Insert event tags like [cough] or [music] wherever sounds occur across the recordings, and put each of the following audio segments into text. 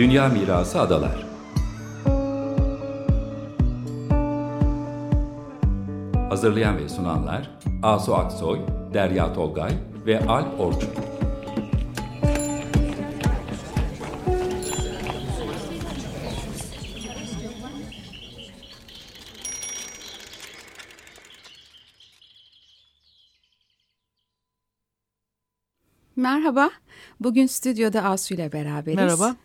Dünya Mirası Adalar Hazırlayan ve sunanlar Asu Aksoy, Derya Tolgay ve Alp Orçun. Merhaba, bugün stüdyoda Asu ile beraberiz. Merhaba.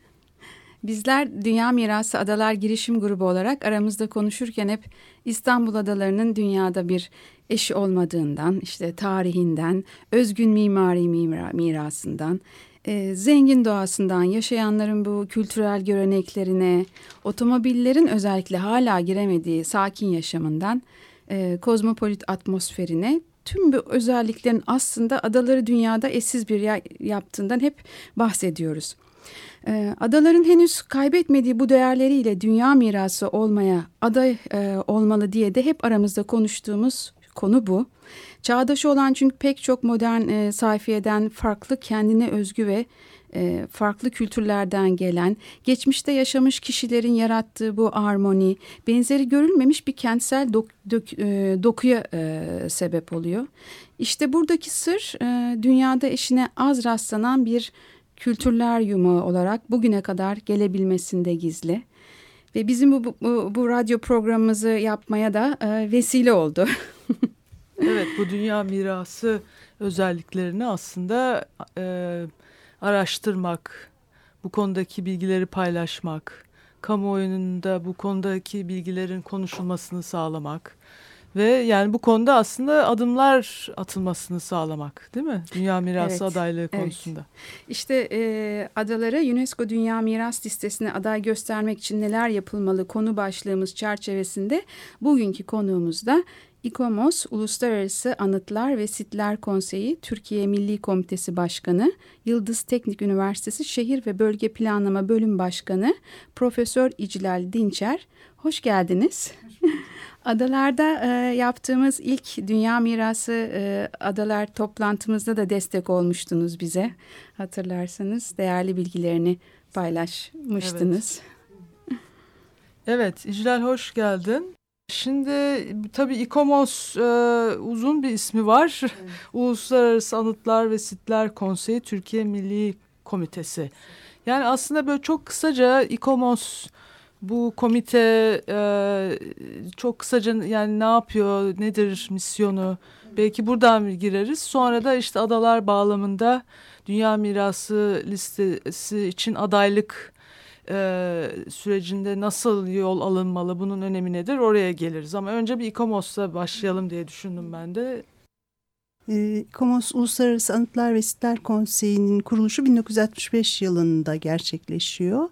Bizler Dünya Mirası Adalar Girişim Grubu olarak aramızda konuşurken hep İstanbul adalarının dünyada bir eşi olmadığından, işte tarihinden, özgün mimari mirasından, e, zengin doğasından, yaşayanların bu kültürel göreneklerine, otomobillerin özellikle hala giremediği sakin yaşamından, e, kozmopolit atmosferine tüm bu özelliklerin aslında adaları dünyada eşsiz bir yer yaptığından hep bahsediyoruz. Ee, adaların henüz kaybetmediği bu değerleriyle dünya mirası olmaya aday e, olmalı diye de hep aramızda konuştuğumuz konu bu. Çağdaş olan çünkü pek çok modern e, sayfiyeden farklı kendine özgü ve e, farklı kültürlerden gelen, geçmişte yaşamış kişilerin yarattığı bu armoni, benzeri görülmemiş bir kentsel dok, dok, e, dokuya e, sebep oluyor. İşte buradaki sır e, dünyada eşine az rastlanan bir kültürler yumağı olarak bugüne kadar gelebilmesinde gizli. Ve bizim bu, bu, bu radyo programımızı yapmaya da e, vesile oldu. [laughs] evet bu dünya mirası özelliklerini aslında e, araştırmak, bu konudaki bilgileri paylaşmak, kamuoyunun da bu konudaki bilgilerin konuşulmasını sağlamak ve yani bu konuda aslında adımlar atılmasını sağlamak değil mi? Dünya mirası evet, adaylığı konusunda. Evet. İşte e, adalara UNESCO Dünya Miras Listesi'ne aday göstermek için neler yapılmalı konu başlığımız çerçevesinde bugünkü konuğumuzda İKOMOS Uluslararası Anıtlar ve Sitler Konseyi Türkiye Milli Komitesi Başkanı, Yıldız Teknik Üniversitesi Şehir ve Bölge Planlama Bölüm Başkanı Profesör İclal Dinçer. Hoş geldiniz. Adalarda e, yaptığımız ilk Dünya Mirası e, Adalar toplantımızda da destek olmuştunuz bize. Hatırlarsanız değerli bilgilerini paylaşmıştınız. Evet, evet İclal hoş geldin. Şimdi tabii İKOMOS e, uzun bir ismi var. Evet. [laughs] Uluslararası Anıtlar ve Sitler Konseyi Türkiye Milli Komitesi. Yani aslında böyle çok kısaca İKOMOS bu komite e, çok kısaca yani ne yapıyor, nedir misyonu? Belki buradan gireriz. Sonra da işte adalar bağlamında Dünya Mirası listesi için adaylık e, sürecinde nasıl yol alınmalı, bunun önemi nedir oraya geliriz. Ama önce bir İKOMOS'la başlayalım diye düşündüm ben de. İKOMOS Uluslararası Anıtlar ve Sitler Konseyi'nin kuruluşu 1965 yılında gerçekleşiyor.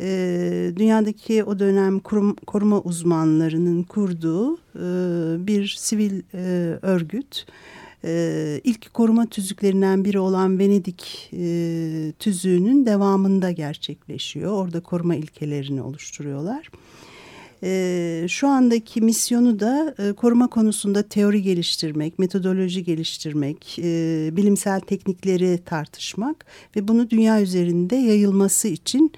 E, dünyadaki o dönem kurum, koruma uzmanlarının kurduğu e, bir sivil e, örgüt. E, ilk koruma tüzüklerinden biri olan Venedik e, tüzüğünün devamında gerçekleşiyor. Orada koruma ilkelerini oluşturuyorlar. E, şu andaki misyonu da e, koruma konusunda teori geliştirmek, metodoloji geliştirmek, e, bilimsel teknikleri tartışmak ve bunu dünya üzerinde yayılması için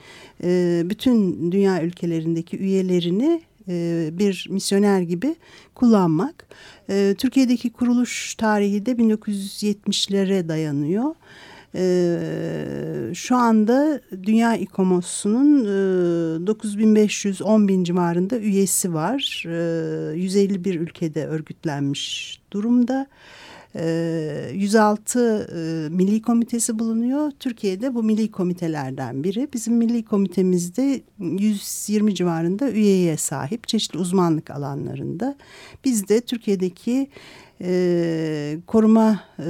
e, bütün dünya ülkelerindeki üyelerini e, bir misyoner gibi kullanmak. E, Türkiye'deki kuruluş tarihi de 1970'lere dayanıyor. Ee, şu anda Dünya İkomos'unun e, 9510 bin civarında üyesi var. E, 151 ülkede örgütlenmiş durumda. 106 e, milli komitesi bulunuyor. Türkiye'de bu milli komitelerden biri. Bizim milli komitemizde 120 civarında üyeye sahip çeşitli uzmanlık alanlarında. Biz de Türkiye'deki e, koruma e,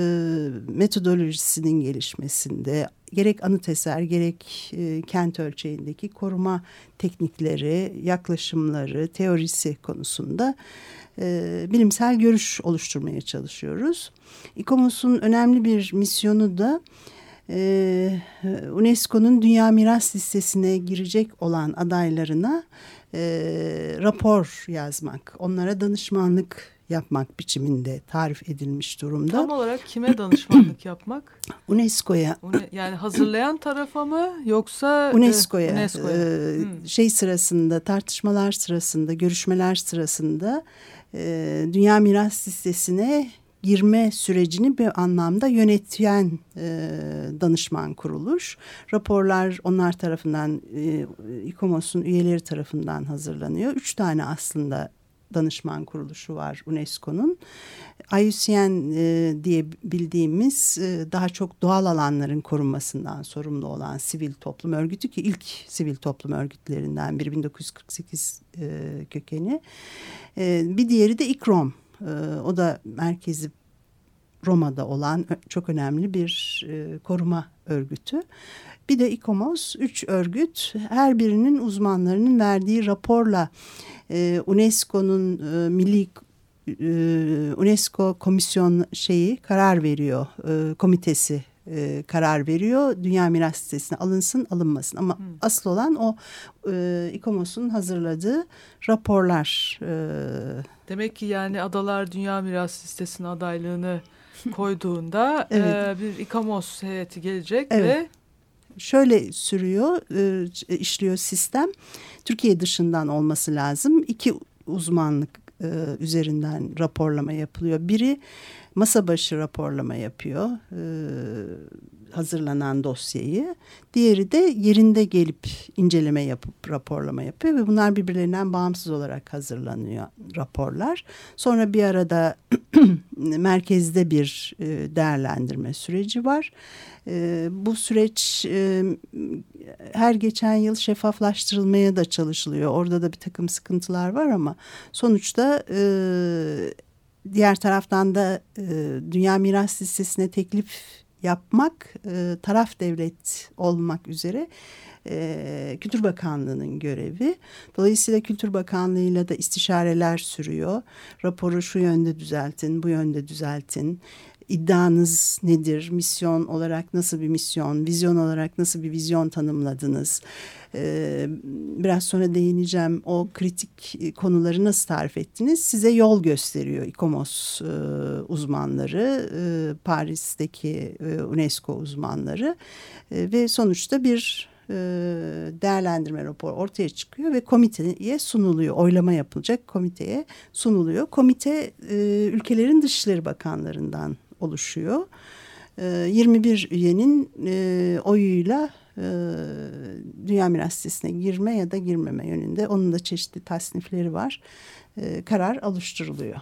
metodolojisinin gelişmesinde gerek anıt eser gerek e, kent ölçeğindeki koruma teknikleri, yaklaşımları, teorisi konusunda e, bilimsel görüş oluşturmaya çalışıyoruz. İKOMOS'un önemli bir misyonu da e, UNESCO'nun Dünya Miras Listesi'ne girecek olan adaylarına e, rapor yazmak, onlara danışmanlık yapmak biçiminde tarif edilmiş durumda. Tam olarak kime danışmanlık yapmak? [clears throat] UNESCO'ya. Yani hazırlayan tarafa mı yoksa UNESCO'ya UNESCO e, hmm. şey sırasında tartışmalar sırasında görüşmeler sırasında e, Dünya Miras Listesi'ne girme sürecini bir anlamda yöneten e, danışman kuruluş. Raporlar onlar tarafından, e, İKOMOS'un üyeleri tarafından hazırlanıyor. Üç tane aslında danışman kuruluşu var UNESCO'nun. IUCN e, diye bildiğimiz e, daha çok doğal alanların korunmasından sorumlu olan sivil toplum örgütü ki ilk sivil toplum örgütlerinden biri 1948 e, kökeni. E, bir diğeri de İKROM. E, o da merkezi Roma'da olan çok önemli bir e, koruma örgütü. Bir de İKOMOS, üç örgüt her birinin uzmanlarının verdiği raporla e, UNESCO'nun e, milli e, UNESCO komisyon şeyi karar veriyor, e, komitesi e, karar veriyor. Dünya Miras Listesi'ne alınsın alınmasın. Ama hmm. asıl olan o e, İKOMOS'un hazırladığı raporlar. E, Demek ki yani adalar Dünya Miras Listesi'ne adaylığını [laughs] koyduğunda evet. e, bir İKOMOS heyeti gelecek evet. ve şöyle sürüyor, e, işliyor sistem. Türkiye dışından olması lazım. İki uzmanlık e, üzerinden raporlama yapılıyor. Biri masa başı raporlama yapıyor e, hazırlanan dosyayı. Diğeri de yerinde gelip inceleme yapıp raporlama yapıyor ve bunlar birbirlerinden bağımsız olarak hazırlanıyor raporlar. Sonra bir arada [clears throat] merkezde bir e, değerlendirme süreci var. E, bu süreç e, her geçen yıl şeffaflaştırılmaya da çalışılıyor. Orada da bir takım sıkıntılar var ama sonuçta diğer taraftan da Dünya Miras Listesi'ne teklif yapmak e, taraf devlet olmak üzere e, Kültür Bakanlığı'nın görevi. Dolayısıyla Kültür Bakanlığı'yla da istişareler sürüyor. Raporu şu yönde düzeltin, bu yönde düzeltin iddianız nedir? Misyon olarak nasıl bir misyon? Vizyon olarak nasıl bir vizyon tanımladınız? Ee, biraz sonra değineceğim. O kritik konuları nasıl tarif ettiniz? Size yol gösteriyor İKOMOS e, uzmanları, e, Paris'teki e, UNESCO uzmanları e, ve sonuçta bir e, değerlendirme raporu ortaya çıkıyor ve komiteye sunuluyor. Oylama yapılacak komiteye sunuluyor. Komite e, ülkelerin dışişleri bakanlarından oluşuyor. 21 ee, üyenin e, oyuyla e, Dünya Miras Listesi'ne girme ya da girmeme yönünde onun da çeşitli tasnifleri var. E, karar oluşturuluyor.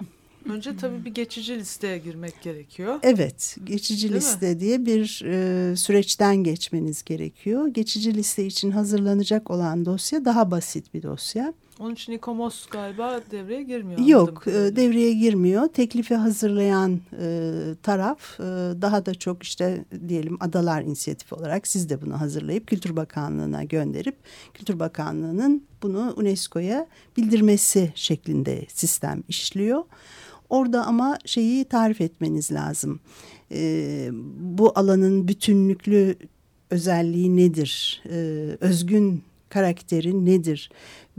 Önce tabii bir geçici listeye girmek gerekiyor. Evet, geçici Değil liste mi? diye bir e, süreçten geçmeniz gerekiyor. Geçici liste için hazırlanacak olan dosya daha basit bir dosya. Onun için İKOMOS galiba devreye girmiyor. Yok e, devreye girmiyor. Teklifi hazırlayan e, taraf e, daha da çok işte diyelim Adalar inisiyatifi olarak siz de bunu hazırlayıp Kültür Bakanlığı'na gönderip Kültür Bakanlığı'nın bunu UNESCO'ya bildirmesi şeklinde sistem işliyor. Orada ama şeyi tarif etmeniz lazım. E, bu alanın bütünlüklü özelliği nedir? E, özgün karakteri nedir?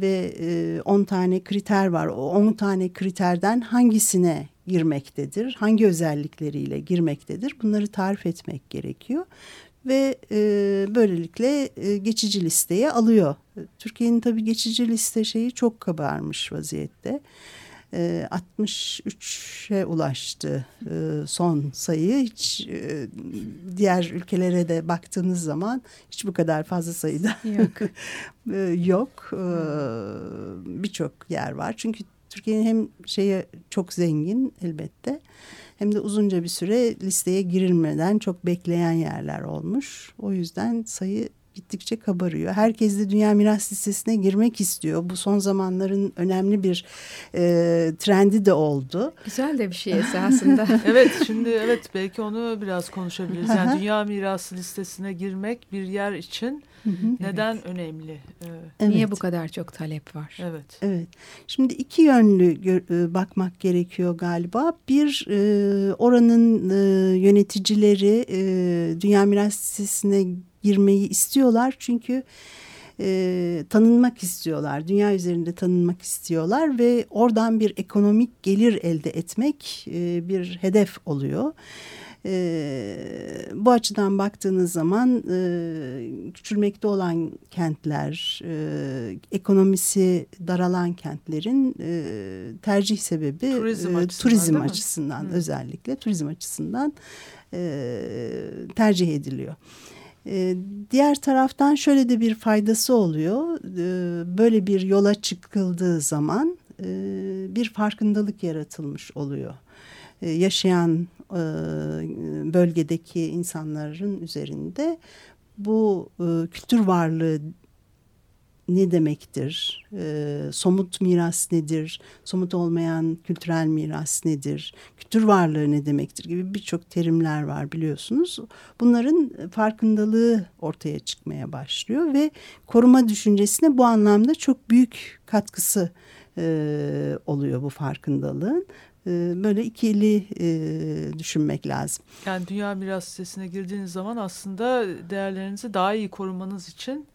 Ve 10 e, tane kriter var. O 10 tane kriterden hangisine girmektedir? Hangi özellikleriyle girmektedir? Bunları tarif etmek gerekiyor. Ve e, böylelikle e, geçici listeye alıyor. Türkiye'nin tabii geçici liste şeyi çok kabarmış vaziyette. 63'e ulaştı e, son sayı. Hiç e, diğer ülkelere de baktığınız zaman hiç bu kadar fazla sayıda yok. [laughs] E, yok. Birçok yer var. Çünkü Türkiye'nin hem şeye çok zengin elbette hem de uzunca bir süre listeye girilmeden çok bekleyen yerler olmuş. O yüzden sayı gittikçe kabarıyor. Herkes de Dünya Miras Listesi'ne girmek istiyor. Bu son zamanların önemli bir e, trendi de oldu. Güzel de bir şey esasında. [laughs] evet şimdi evet belki onu biraz konuşabiliriz. Yani Dünya Miras Listesi'ne girmek bir yer için neden evet. önemli? Evet. Niye bu kadar çok talep var? Evet. Evet. Şimdi iki yönlü e, bakmak gerekiyor galiba. Bir e, oranın e, yöneticileri Dünya Miras Listesi'ne girmeyi istiyorlar. Çünkü e, tanınmak istiyorlar. Dünya üzerinde tanınmak istiyorlar ve oradan bir ekonomik gelir elde etmek e, bir hedef oluyor. E, bu açıdan baktığınız zaman e, küçülmekte olan kentler, e, ekonomisi daralan kentlerin e, tercih sebebi turizm e, açısından, turizm açısından özellikle turizm açısından e, tercih ediliyor. E, diğer taraftan şöyle de bir faydası oluyor. E, böyle bir yola çıkıldığı zaman e, bir farkındalık yaratılmış oluyor. E, yaşayan e, bölgedeki insanların üzerinde bu e, kültür varlığı ne demektir? E, somut miras nedir? Somut olmayan kültürel miras nedir? Kültür varlığı ne demektir gibi birçok terimler var biliyorsunuz. Bunların farkındalığı ortaya çıkmaya başlıyor ve koruma düşüncesine bu anlamda çok büyük katkısı e, oluyor bu farkındalığın. E, böyle ikili e, düşünmek lazım. Yani Dünya Miras Sitesi'ne girdiğiniz zaman aslında değerlerinizi daha iyi korumanız için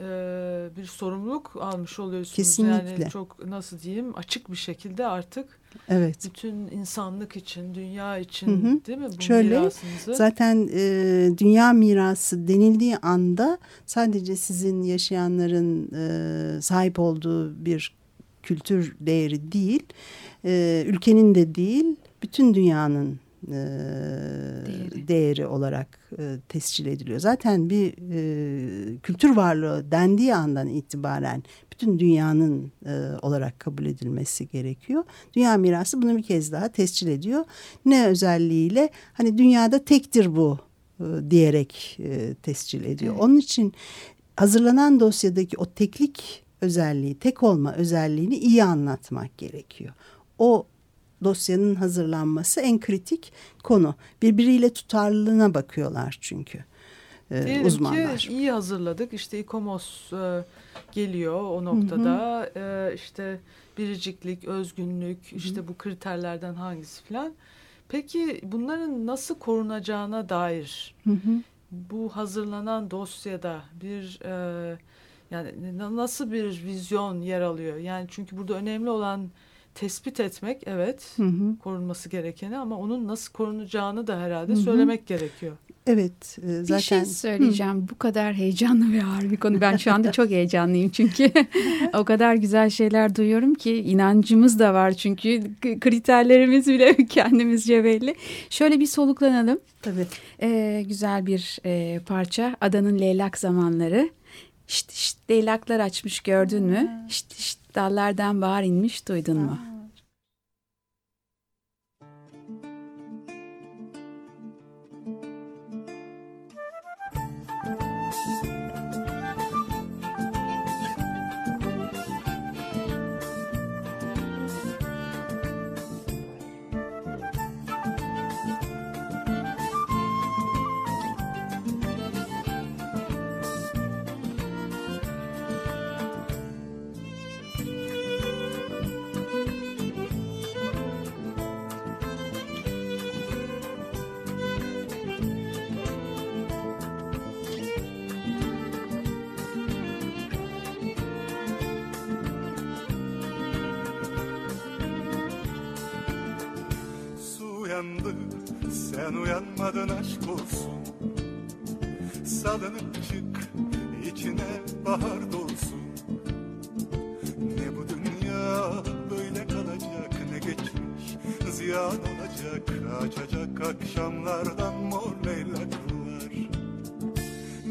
e, bir sorumluluk almış oluyorsunuz. Kesinlikle. Yani çok nasıl diyeyim açık bir şekilde artık Evet. Bütün insanlık için, dünya için hı hı. değil mi bu Şöyle, mirasınızı? Zaten e, dünya mirası denildiği anda sadece sizin yaşayanların e, sahip olduğu bir kültür değeri değil, e, ülkenin de değil, bütün dünyanın e, değeri. değeri olarak e, tescil ediliyor. Zaten bir e, kültür varlığı dendiği andan itibaren bütün dünyanın e, olarak kabul edilmesi gerekiyor. Dünya mirası bunu bir kez daha tescil ediyor. Ne özelliğiyle hani dünyada tektir bu e, diyerek e, tescil ediyor. Evet. Onun için hazırlanan dosyadaki o teklik özelliği, tek olma özelliğini iyi anlatmak gerekiyor. O dosyanın hazırlanması en kritik konu. Birbiriyle tutarlılığına bakıyorlar çünkü e, Diyelim uzmanlar. ki iyi hazırladık. İşte İKOMOS e, geliyor o noktada. Hı hı. E, işte biriciklik, özgünlük, hı hı. işte bu kriterlerden hangisi falan. Peki bunların nasıl korunacağına dair hı hı. bu hazırlanan dosyada bir e, yani nasıl bir vizyon yer alıyor? Yani çünkü burada önemli olan tespit etmek evet hı hı. korunması gerekeni ama onun nasıl korunacağını da herhalde hı hı. söylemek gerekiyor. Evet e, zaten. Bir şey söyleyeceğim hı. bu kadar heyecanlı ve ağır bir konu ben şu anda çok heyecanlıyım çünkü [laughs] o kadar güzel şeyler duyuyorum ki inancımız da var çünkü kriterlerimiz bile [laughs] kendimizce belli. Şöyle bir soluklanalım. Tabii. Ee, güzel bir e, parça Adanın Leylak Zamanları. İşte, işte leylaklar açmış gördün mü? İşte, işte dallardan bahar inmiş duydun mu? Uyandı. Sen uyanmadın aşk olsun. Salınıp çık içine bahar dolsun. Ne bu dünya böyle kalacak ne geçmiş Ziyan olacak. Açacak akşamlardan mor leylaklar.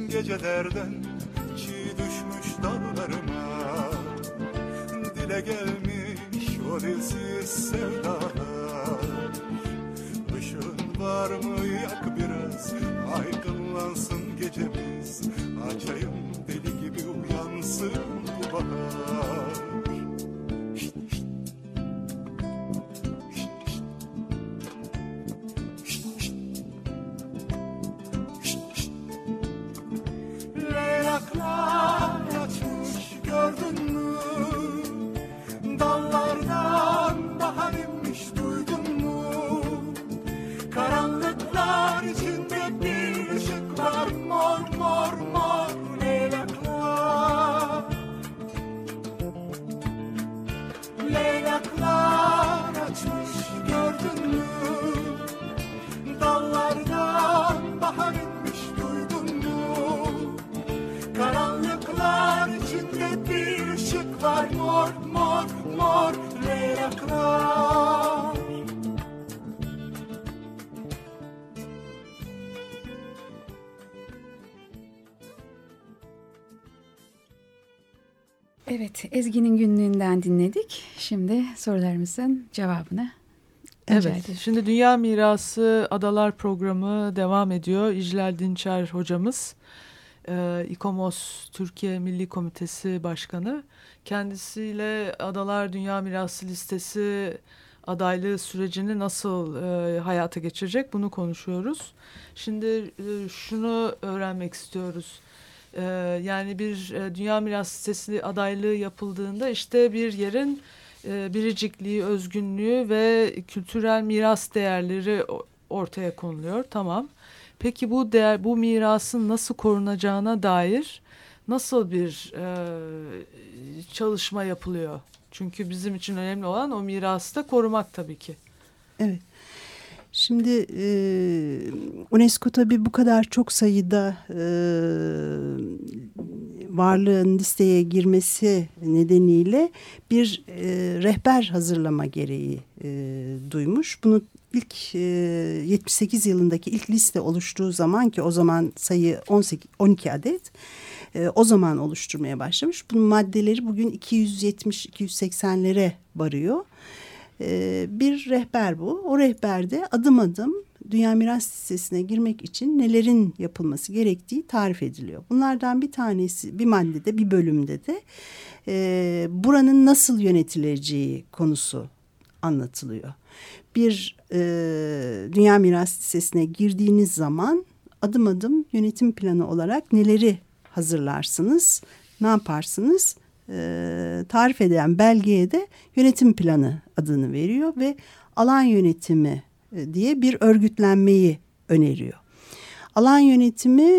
Gecelerden çiğ düşmüş dallarıma Dile gelmiş o dilsiz sevdalar var mı yak biraz? Aydınlansın gecemiz. Açayım deli gibi uyansın bu bahar Evet, Ezgi'nin günlüğünden dinledik. Şimdi sorularımızın cevabını Evet, şimdi Dünya Mirası Adalar Programı devam ediyor. İclal Dinçer hocamız, e, İKOMOS Türkiye Milli Komitesi Başkanı. Kendisiyle Adalar Dünya Mirası listesi adaylığı sürecini nasıl e, hayata geçirecek bunu konuşuyoruz. Şimdi e, şunu öğrenmek istiyoruz. E, yani bir e, Dünya Mirası listesi adaylığı yapıldığında işte bir yerin e, biricikliği, özgünlüğü ve kültürel miras değerleri ortaya konuluyor. Tamam. Peki bu değer, bu mirasın nasıl korunacağına dair nasıl bir e, çalışma yapılıyor? Çünkü bizim için önemli olan o mirası da korumak tabii ki. Evet. Şimdi e, UNESCO tabii bu kadar çok sayıda e, varlığın listeye girmesi nedeniyle bir e, rehber hazırlama gereği e, duymuş. Bunu ilk e, 78 yılındaki ilk liste oluştuğu zaman ki o zaman sayı 18 12 adet e, o zaman oluşturmaya başlamış. Bunun maddeleri bugün 270-280'lere varıyor. E, bir rehber bu. O rehberde adım adım Dünya Miras Listesi'ne girmek için nelerin yapılması gerektiği tarif ediliyor. Bunlardan bir tanesi bir maddede bir bölümde de e, buranın nasıl yönetileceği konusu anlatılıyor. Bir e, Dünya Miras Listesi'ne girdiğiniz zaman adım adım yönetim planı olarak neleri hazırlarsınız, ne yaparsınız? Tarif eden belgeye de yönetim planı adını veriyor ve alan yönetimi diye bir örgütlenmeyi öneriyor. Alan yönetimi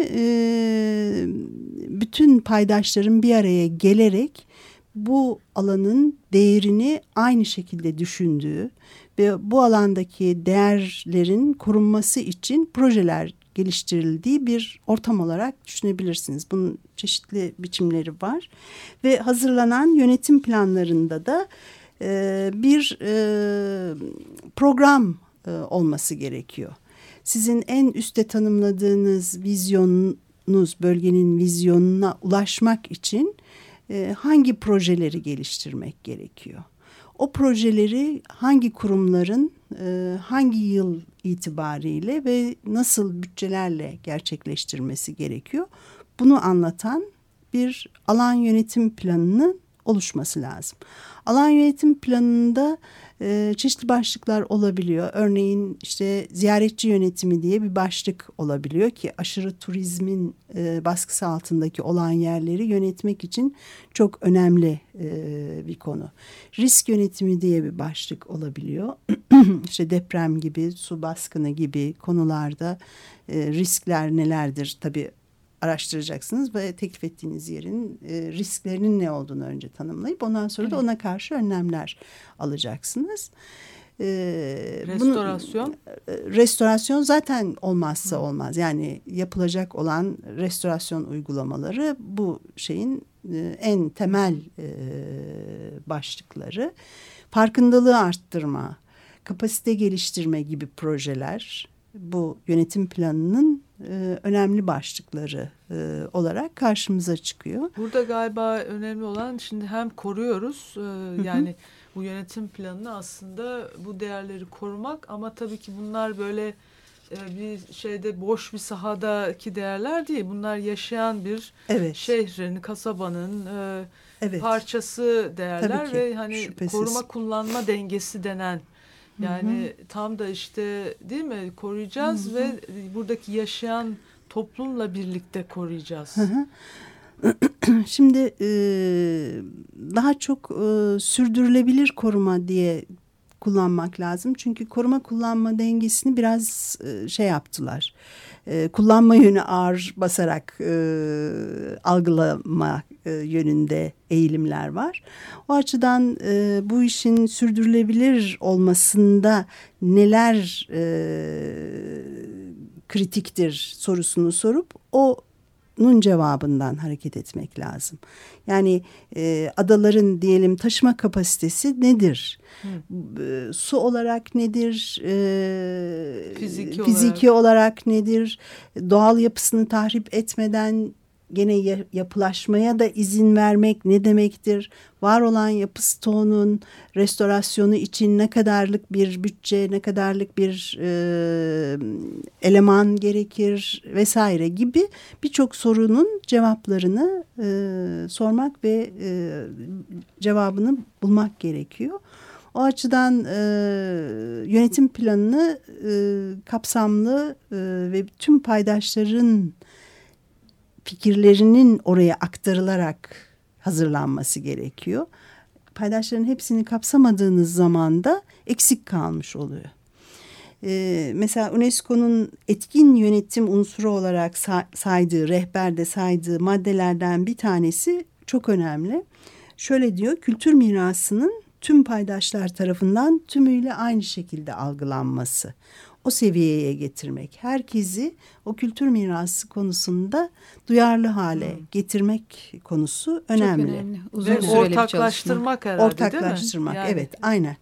bütün paydaşların bir araya gelerek bu alanın değerini aynı şekilde düşündüğü ve bu alandaki değerlerin korunması için projeler geliştirildiği bir ortam olarak düşünebilirsiniz. Bunun çeşitli biçimleri var ve hazırlanan yönetim planlarında da e, bir e, program e, olması gerekiyor. Sizin en üstte tanımladığınız vizyonunuz, bölgenin vizyonuna ulaşmak için e, hangi projeleri geliştirmek gerekiyor? O projeleri hangi kurumların e, hangi yıl itibariyle ve nasıl bütçelerle gerçekleştirmesi gerekiyor? Bunu anlatan bir alan yönetim planının oluşması lazım. Alan yönetim planında e, çeşitli başlıklar olabiliyor. Örneğin işte ziyaretçi yönetimi diye bir başlık olabiliyor ki aşırı turizmin e, baskısı altındaki olan yerleri yönetmek için çok önemli e, bir konu. Risk yönetimi diye bir başlık olabiliyor. [clears throat] işte deprem gibi, su baskını gibi konularda e, riskler nelerdir? Tabii araştıracaksınız ve teklif ettiğiniz yerin e, risklerinin ne olduğunu önce tanımlayıp ondan sonra da ona karşı önlemler alacaksınız. E, Restorasyon? Bunu, e, restorasyon zaten olmazsa olmaz. Yani yapılacak olan restorasyon uygulamaları bu şeyin e, en temel e, başlıkları. Farkındalığı arttırma, kapasite geliştirme gibi projeler bu yönetim planının e, önemli başlıkları e, olarak karşımıza çıkıyor. Burada galiba önemli olan şimdi hem koruyoruz e, yani bu yönetim planını aslında bu değerleri korumak ama tabii ki bunlar böyle bir şeyde boş bir sahadaki değerler değil. Bunlar yaşayan bir Evet. şehrin, kasabanın Evet. parçası değerler ve hani şüphesiz. koruma kullanma dengesi denen yani tam da işte değil mi koruyacağız ve buradaki yaşayan toplumla birlikte koruyacağız. [clears throat] Şimdi e, daha çok e, sürdürülebilir koruma diye kullanmak lazım. Çünkü koruma kullanma dengesini biraz e, şey yaptılar. E, kullanma yönü ağır basarak e, algılama e, yönünde eğilimler var. O açıdan e, bu işin sürdürülebilir olmasında neler e, kritiktir sorusunu sorup o sorunun cevabından hareket etmek lazım. Yani e, adaların diyelim taşıma kapasitesi nedir? E, su olarak nedir? E, Fiziki fiziki olarak. olarak nedir? Doğal yapısını tahrip etmeden gene yapılaşmaya da izin vermek ne demektir? Var olan yapı stoğunun restorasyonu için ne kadarlık bir bütçe, ne kadarlık bir e, eleman gerekir vesaire gibi birçok sorunun cevaplarını e, sormak ve e, cevabını bulmak gerekiyor. O açıdan e, yönetim planını e, kapsamlı e, ve tüm paydaşların fikirlerinin oraya aktarılarak hazırlanması gerekiyor. Paydaşların hepsini kapsamadığınız zaman da eksik kalmış oluyor. Ee, mesela UNESCO'nun etkin yönetim unsuru olarak saydığı, rehberde saydığı maddelerden bir tanesi çok önemli. Şöyle diyor, kültür mirasının tüm paydaşlar tarafından tümüyle aynı şekilde algılanması o seviyeye getirmek. Herkesi o kültür mirası konusunda duyarlı hale hmm. getirmek konusu önemli. Çok önemli. Uzun Ve ortaklaştırmak herhalde Ortaklaştırmak değil mi? Yani, evet aynen.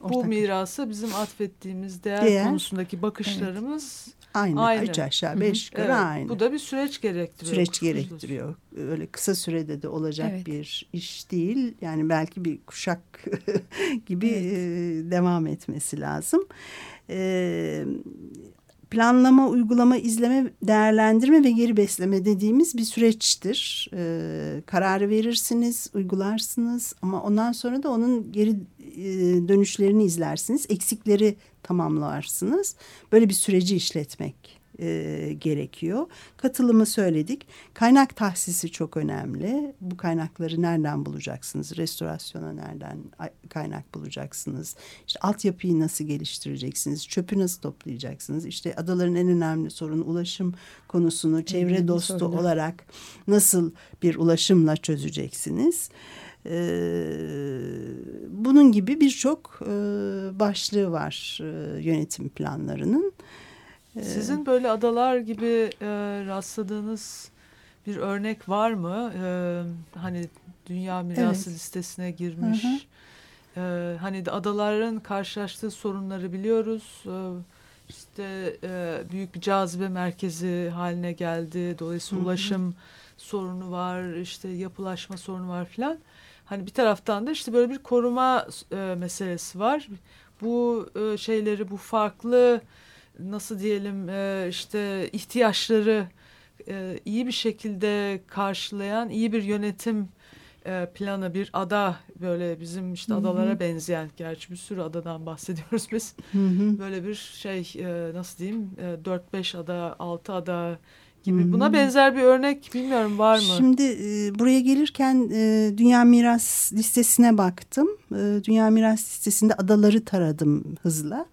Ortak. Bu mirası bizim atfettiğimiz değer, değer konusundaki bakışlarımız evet. Aynı, aynı. Üç aşağı beş yukarı evet, aynı. Bu da bir süreç gerektiriyor. Süreç gerektiriyor. Öyle kısa sürede de olacak evet. bir iş değil. Yani belki bir kuşak [laughs] gibi evet. devam etmesi lazım. E, planlama, uygulama, izleme, değerlendirme ve geri besleme dediğimiz bir süreçtir. E, kararı verirsiniz, uygularsınız ama ondan sonra da onun geri e, dönüşlerini izlersiniz, eksikleri tamamlarsınız. Böyle bir süreci işletmek e, gerekiyor. Katılımı söyledik. Kaynak tahsisi çok önemli. Bu kaynakları nereden bulacaksınız? Restorasyona nereden kaynak bulacaksınız? İşte altyapıyı nasıl geliştireceksiniz? Çöpü nasıl toplayacaksınız? İşte adaların en önemli sorunu ulaşım konusunu çevre evet, dostu sorun. olarak nasıl bir ulaşımla çözeceksiniz? Ee, bunun gibi birçok e, başlığı var e, yönetim planlarının. Ee, Sizin böyle adalar gibi e, rastladığınız bir örnek var mı? E, hani Dünya Mirası evet. listesine girmiş. Hı hı. E, hani adaların karşılaştığı sorunları biliyoruz. E, işte e, büyük bir cazibe merkezi haline geldi. Dolayısıyla hı hı. ulaşım sorunu var, işte yapılaşma sorunu var filan. Hani bir taraftan da işte böyle bir koruma e, meselesi var. Bu e, şeyleri, bu farklı nasıl diyelim e, işte ihtiyaçları e, iyi bir şekilde karşılayan iyi bir yönetim e, planı bir ada böyle bizim işte adalara Hı benzeyen gerçi bir sürü adadan bahsediyoruz biz. Hı -hı. Böyle bir şey nasıl diyeyim 4-5 ada 6 ada gibi. Hı -hı. Buna benzer bir örnek bilmiyorum var mı? Şimdi buraya gelirken Dünya Miras listesine baktım. Dünya Miras listesinde adaları taradım hızla.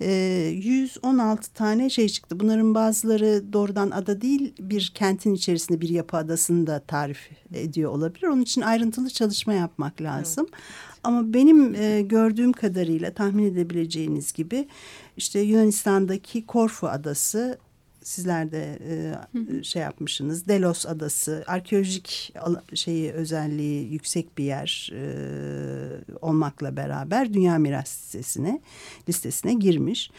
116 ee, tane şey çıktı. Bunların bazıları doğrudan ada değil bir kentin içerisinde bir yapı adasını da tarif ediyor olabilir. Onun için ayrıntılı çalışma yapmak lazım. Evet. Ama benim e, gördüğüm kadarıyla tahmin edebileceğiniz gibi işte Yunanistan'daki Korfu adası sizler de e, şey yapmışsınız. Delos Adası arkeolojik şeyi özelliği yüksek bir yer e, olmakla beraber Dünya Miras listesine listesine girmiş.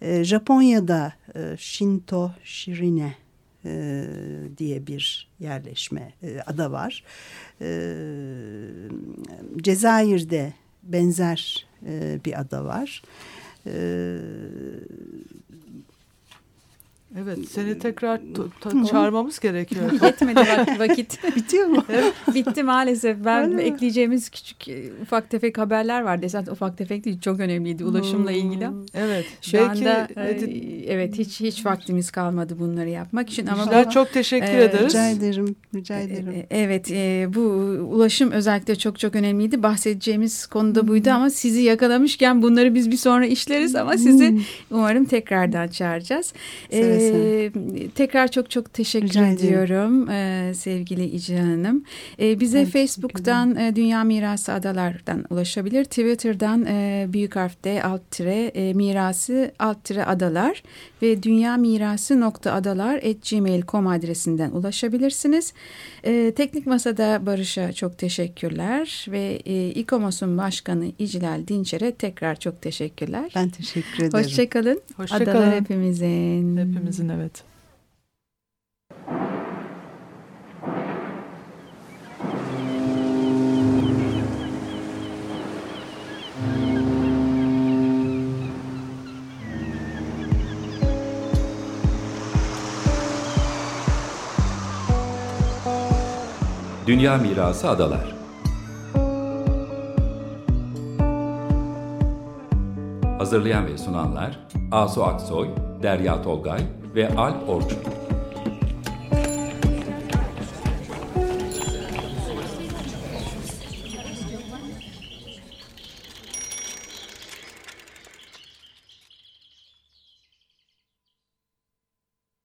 E, Japonya'da e, Shinto Shirine e, diye bir yerleşme e, ada var. E, Cezayir'de benzer e, bir ada var. E, Evet seni tekrar çağırmamız gerekiyor. [laughs] Yetmedi [laughs] vakit. Bitiyor mu? Bitti maalesef. Ben Öyle ekleyeceğimiz mi? küçük e, ufak tefek haberler vardı. Esas ufak tefek değil çok önemliydi ulaşımla ilgili. Evet. Şu belki, anda evet, evet hiç hiç vaktimiz kalmadı bunları yapmak için. Ama bu, çok teşekkür e, ederiz. Rica ederim. Rica e, ederim. E, evet e, bu ulaşım özellikle çok çok önemliydi. Bahsedeceğimiz konu da buydu hmm. ama sizi yakalamışken bunları biz bir sonra işleriz ama sizi hmm. umarım tekrardan çağıracağız. Evet Ee, tekrar çok çok teşekkür Rica ediyorum e, sevgili İci Hanım. E, bize evet, Facebook'tan e, Dünya Mirası Adalar'dan ulaşabilir. Twitter'dan e, büyük harfte alt tire e, mirası alt tire adalar ve dünya mirası nokta adalar at gmail.com adresinden ulaşabilirsiniz. E, Teknik Masa'da Barış'a çok teşekkürler ve e, İKOMOS'un başkanı İcilal Dinçer'e tekrar çok teşekkürler. Ben teşekkür ederim. Hoşçakalın. Hoşçakalın. Adalar hepimizin. Hepimizin evet. Dünya Mirası Adalar Hazırlayan ve sunanlar Asu Aksoy, Derya Tolgay ve Alp Orçun.